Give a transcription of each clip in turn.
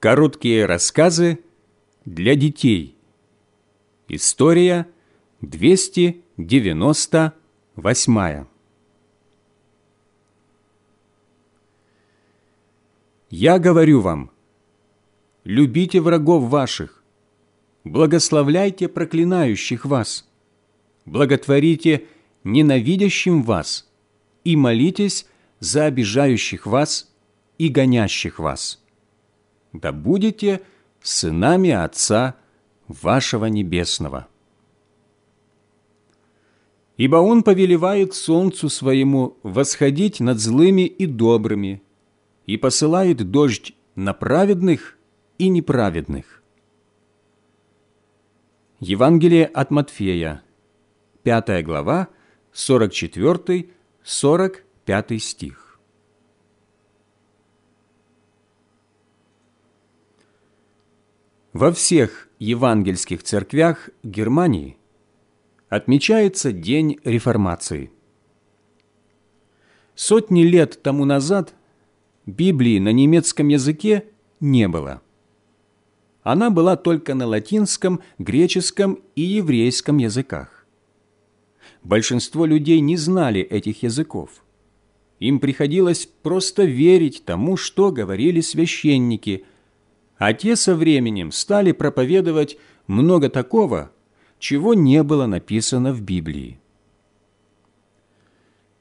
Короткие рассказы для детей. История 298. Я говорю вам, любите врагов ваших, благословляйте проклинающих вас, благотворите ненавидящим вас и молитесь за обижающих вас и гонящих вас да будете сынами Отца вашего Небесного. Ибо Он повелевает солнцу своему восходить над злыми и добрыми и посылает дождь на праведных и неправедных. Евангелие от Матфея, 5 глава, 44-45 стих. Во всех евангельских церквях Германии отмечается День Реформации. Сотни лет тому назад Библии на немецком языке не было. Она была только на латинском, греческом и еврейском языках. Большинство людей не знали этих языков. Им приходилось просто верить тому, что говорили священники – а те со временем стали проповедовать много такого, чего не было написано в Библии.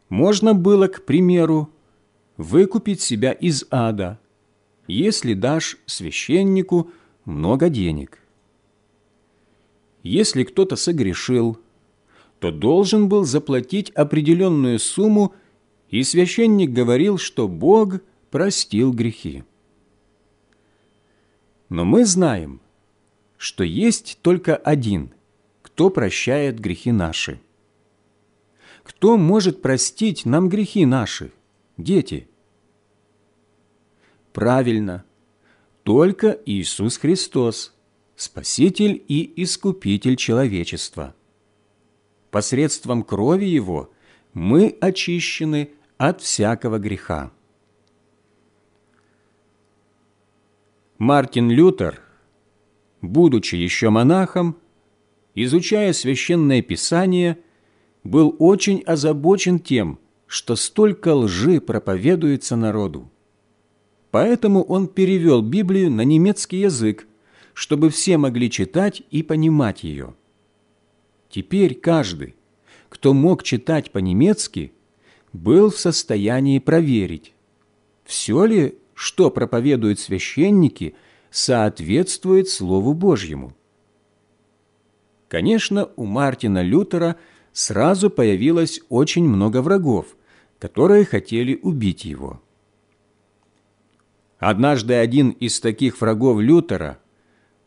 Можно было, к примеру, выкупить себя из ада, если дашь священнику много денег. Если кто-то согрешил, то должен был заплатить определенную сумму, и священник говорил, что Бог простил грехи. Но мы знаем, что есть только один, кто прощает грехи наши. Кто может простить нам грехи наши, дети? Правильно, только Иисус Христос, Спаситель и Искупитель человечества. Посредством крови Его мы очищены от всякого греха. Мартин Лютер, будучи еще монахом, изучая священное писание, был очень озабочен тем, что столько лжи проповедуется народу. Поэтому он перевел Библию на немецкий язык, чтобы все могли читать и понимать ее. Теперь каждый, кто мог читать по-немецки, был в состоянии проверить, все ли что проповедуют священники, соответствует Слову Божьему. Конечно, у Мартина Лютера сразу появилось очень много врагов, которые хотели убить его. Однажды один из таких врагов Лютера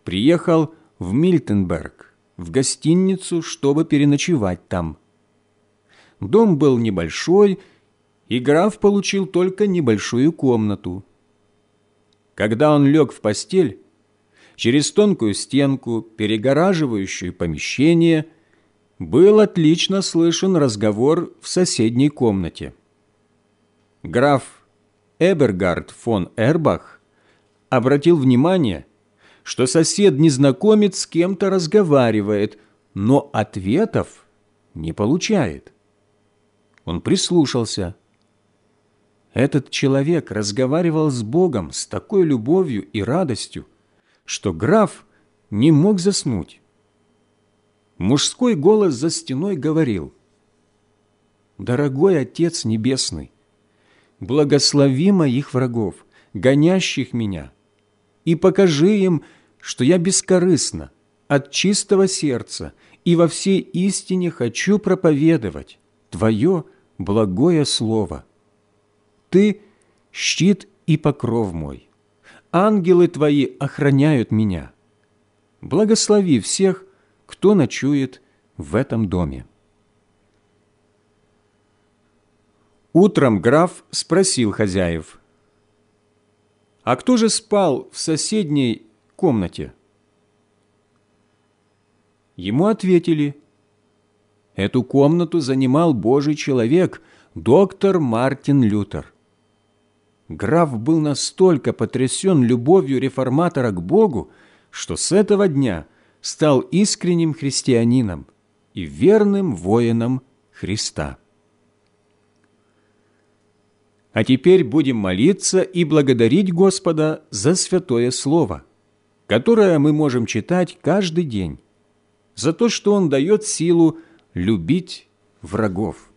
приехал в Мильтенберг, в гостиницу, чтобы переночевать там. Дом был небольшой, и граф получил только небольшую комнату – когда он лег в постель, через тонкую стенку, перегораживающую помещение, был отлично слышен разговор в соседней комнате. Граф Эбергард фон Эрбах обратил внимание, что сосед-незнакомец с кем-то разговаривает, но ответов не получает. Он прислушался – этот человек разговаривал с Богом с такой любовью и радостью, что граф не мог заснуть. Мужской голос за стеной говорил, «Дорогой Отец Небесный, благослови моих врагов, гонящих меня, и покажи им, что я бескорыстно, от чистого сердца и во всей истине хочу проповедовать Твое благое Слово». Ты – щит и покров мой. Ангелы Твои охраняют меня. Благослови всех, кто ночует в этом доме. Утром граф спросил хозяев, «А кто же спал в соседней комнате?» Ему ответили, «Эту комнату занимал Божий человек, доктор Мартин Лютер». Граф был настолько потрясен любовью реформатора к Богу, что с этого дня стал искренним христианином и верным воином Христа. А теперь будем молиться и благодарить Господа за святое Слово, которое мы можем читать каждый день, за то, что Он дает силу любить врагов.